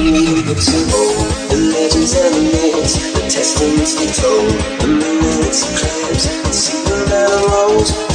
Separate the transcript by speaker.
Speaker 1: The books the legends and the myths, the testaments they told, the moon and claims, the and Superman arose,